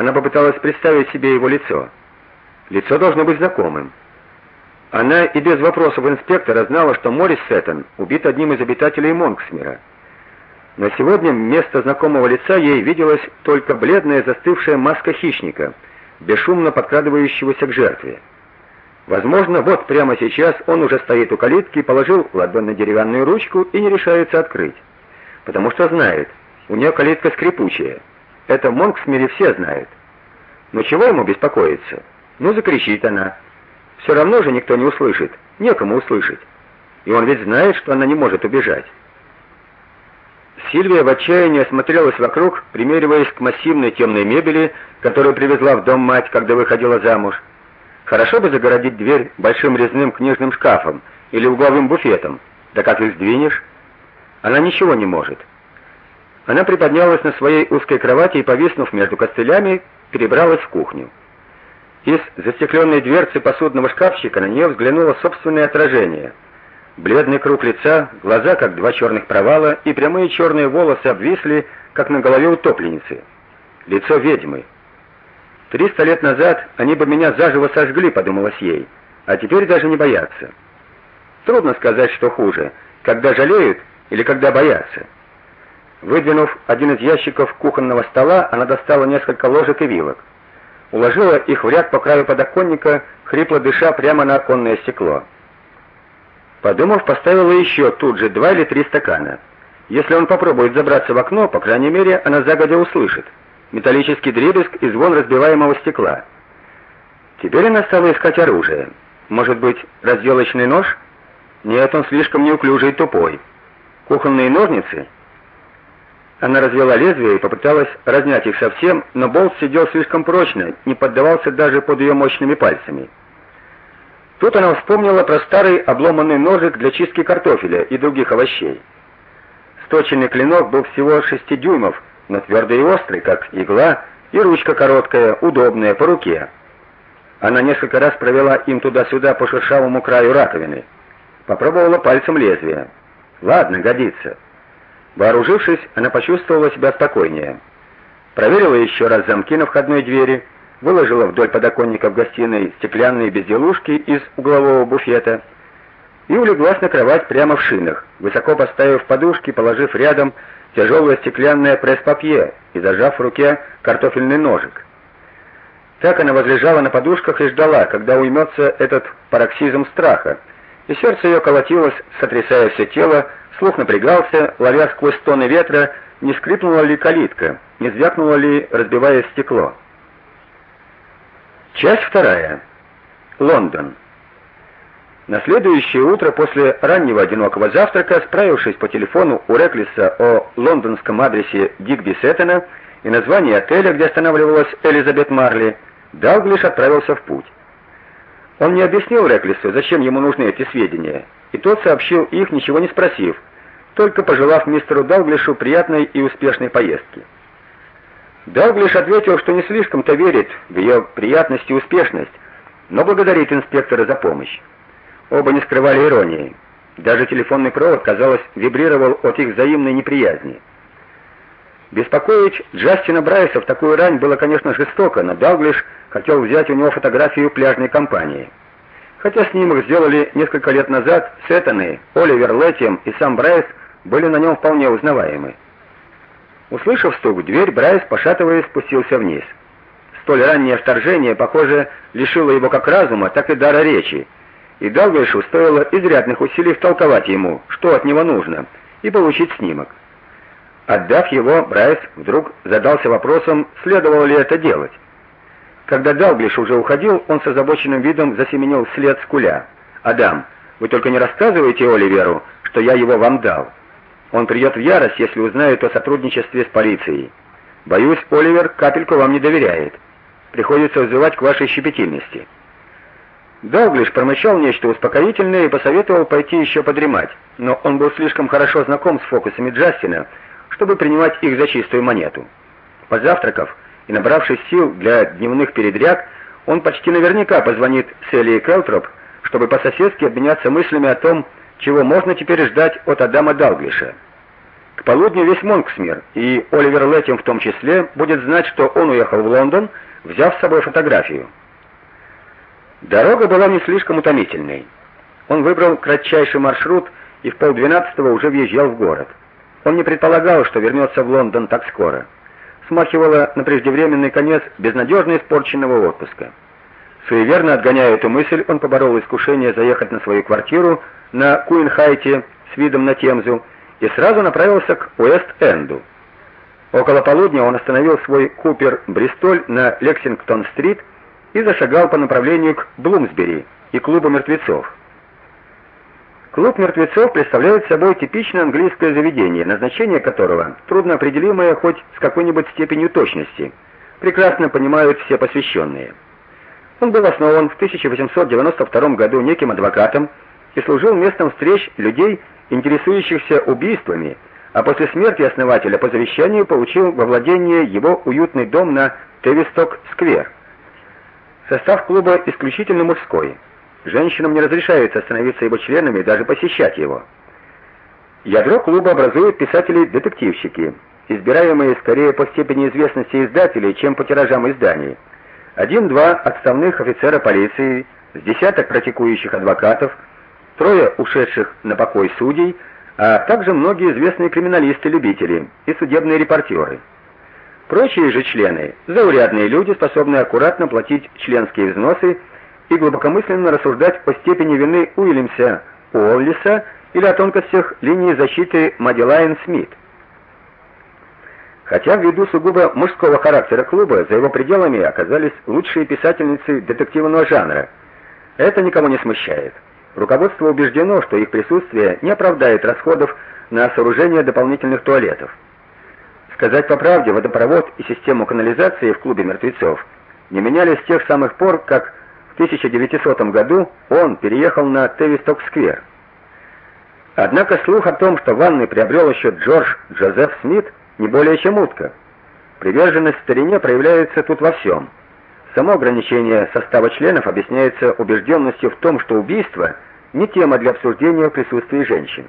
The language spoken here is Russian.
Она попыталась представить себе его лицо. Лицо должно быть знакомым. Она и без вопросов инспектора знала, что Морис Сеттон убит одним из обитателей Монксмира. Но сегодня вместо знакомого лица ей виделась только бледная застывшая маска хищника, бесшумно подкрадывающегося к жертве. Возможно, вот прямо сейчас он уже стоит у калитки, положил ладонь на деревянную ручку и не решается открыть, потому что знает, у нее калитка скрипучая. Это в Монксмире все знают. Но чего ему беспокоиться? Ну закричит она. Все равно же никто не услышит, некому услышать. И он ведь знает, что она не может убежать. Сильвия в отчаянии осмотрелась вокруг, примериваясь к массивной темной мебели, которую привезла в дом мать, когда выходила замуж. Хорошо бы загородить дверь большим резным книжным шкафом или угловым буфетом. Да как их сдвинешь? Она ничего не может. Она приподнялась на своей узкой кровати и, повиснув между костылями, перебралась в кухню. Из застекленной дверцы посудного шкафчика на нее взглянуло собственное отражение — Бледный круг лица, глаза как два черных провала и прямые черные волосы обвисли, как на голове утопленницы. Лицо ведьмы. Триста лет назад они бы меня заживо сожгли, подумалось ей, а теперь даже не боятся. Трудно сказать, что хуже, когда жалеют или когда боятся. Выдвинув один из ящиков кухонного стола, она достала несколько ложек и вилок. Уложила их в ряд по краю подоконника, хрипло дыша прямо на оконное стекло. Подумав, поставила еще тут же два или три стакана. Если он попробует забраться в окно, по крайней мере, она загодя услышит металлический дребезг и звон разбиваемого стекла. Теперь она стала искать оружие. Может быть, разделочный нож? Нет, он слишком неуклюжий и тупой. Кухонные ножницы? Она развела лезвие и попыталась разнять их совсем, но болт сидел слишком прочно, не поддавался даже под ее мощными пальцами. Тут она вспомнила про старый обломанный ножик для чистки картофеля и других овощей. Сточенный клинок был всего 6 дюймов, но твердый и острый, как игла, и ручка короткая, удобная по руке. Она несколько раз провела им туда-сюда по шершавому краю раковины. Попробовала пальцем лезвие. Ладно, годится. Вооружившись, она почувствовала себя спокойнее. Проверила еще раз замки на входной двери выложила вдоль подоконника в гостиной стеклянные безделушки из углового буфета и улеглась на кровать прямо в шинах, высоко поставив подушки, положив рядом тяжелое стеклянное пресс-папье и зажав в руке картофельный ножик. Так она возлежала на подушках и ждала, когда уймется этот пароксизм страха, и сердце ее колотилось, сотрясая все тело, слух напрягался, ловя сквозь стоны ветра, не скрипнула ли калитка, не звякнуло ли, разбивая стекло. Часть вторая. Лондон. На следующее утро после раннего одинокого завтрака, справившись по телефону у Реклиса о лондонском адресе Дигби Сеттена и названии отеля, где останавливалась Элизабет Марли, Далглиш отправился в путь. Он не объяснил Реклису, зачем ему нужны эти сведения, и тот сообщил их, ничего не спросив, только пожелав мистеру Далглишу приятной и успешной поездки. Далглиш ответил, что не слишком-то верит в ее приятность и успешность, но благодарит инспектора за помощь. Оба не скрывали иронии. Даже телефонный провод, казалось, вибрировал от их взаимной неприязни. Беспокоить Джастина Брайса в такую рань было, конечно, жестоко, но Далглиш хотел взять у него фотографию пляжной компании. Хотя снимок сделали несколько лет назад, Сеттоны, Оливер Леттием и сам Брайс были на нем вполне узнаваемы. Услышав стук в дверь, Брайс, пошатываясь, спустился вниз. Столь раннее вторжение, похоже, лишило его как разума, так и дара речи. И Далглишу стоило изрядных усилий втолковать ему, что от него нужно, и получить снимок. Отдав его, Брайс вдруг задался вопросом, следовало ли это делать. Когда Далглиш уже уходил, он с озабоченным видом засеменил вслед скуля. «Адам, вы только не рассказывайте Оливеру, что я его вам дал». Он придет в ярость, если узнает о сотрудничестве с полицией. Боюсь, Оливер капельку вам не доверяет. Приходится взывать к вашей щепетильности. Далглиш промычал нечто успокоительное и посоветовал пойти еще подремать, но он был слишком хорошо знаком с фокусами Джастина, чтобы принимать их за чистую монету. Позавтракав и набравшись сил для дневных передряг, он почти наверняка позвонит Селии Келтроп, чтобы по-соседски обменяться мыслями о том, чего можно теперь ждать от Адама Далглиша. К полудню весь Монксмир, и Оливер Леттим в том числе, будет знать, что он уехал в Лондон, взяв с собой фотографию. Дорога была не слишком утомительной. Он выбрал кратчайший маршрут и в полдвенадцатого уже въезжал в город. Он не предполагал, что вернется в Лондон так скоро. Смахивало на преждевременный конец безнадежно испорченного отпуска. Суеверно отгоняя эту мысль, он поборол искушение заехать на свою квартиру на Куинхайте с видом на Темзу и сразу направился к Уэст-Энду. Около полудня он остановил свой Купер Бристоль на Лексингтон-стрит и зашагал по направлению к Блумсбери и клубу мертвецов. Клуб мертвецов представляет собой типичное английское заведение, назначение которого трудно определимое хоть с какой-нибудь степенью точности. Прекрасно понимают все посвященные. Он был основан в 1892 году неким адвокатом и служил местом встреч людей, интересующихся убийствами, а после смерти основателя по завещанию получил во владение его уютный дом на Тевисток-сквер. Состав клуба исключительно мужской. Женщинам не разрешается становиться его членами и даже посещать его. Ядро клуба образуют писатели-детективщики, избираемые скорее по степени известности издателей, чем по тиражам изданий. Один-два отставных офицера полиции, с десяток практикующих адвокатов, трое ушедших на покой судей, а также многие известные криминалисты-любители и судебные репортеры. Прочие же члены заурядные люди, способные аккуратно платить членские взносы и глубокомысленно рассуждать о степени вины Уильямса Уоллиса или о тонкостях линии защиты Маделайн Смит. Хотя ввиду сугубо мужского характера клуба за его пределами оказались лучшие писательницы детективного жанра. Это никого не смущает. Руководство убеждено, что их присутствие не оправдает расходов на сооружение дополнительных туалетов. Сказать по правде, водопровод и систему канализации в клубе мертвецов не менялись с тех самых пор, как 1900 году он переехал на Тевисток-сквер. Однако слух о том, что ванны приобрел еще Джордж Джозеф Смит, не более чем утка. Приверженность старине проявляется тут во всем. Само ограничение состава членов объясняется убежденностью в том, что убийство не тема для обсуждения в присутствии женщин.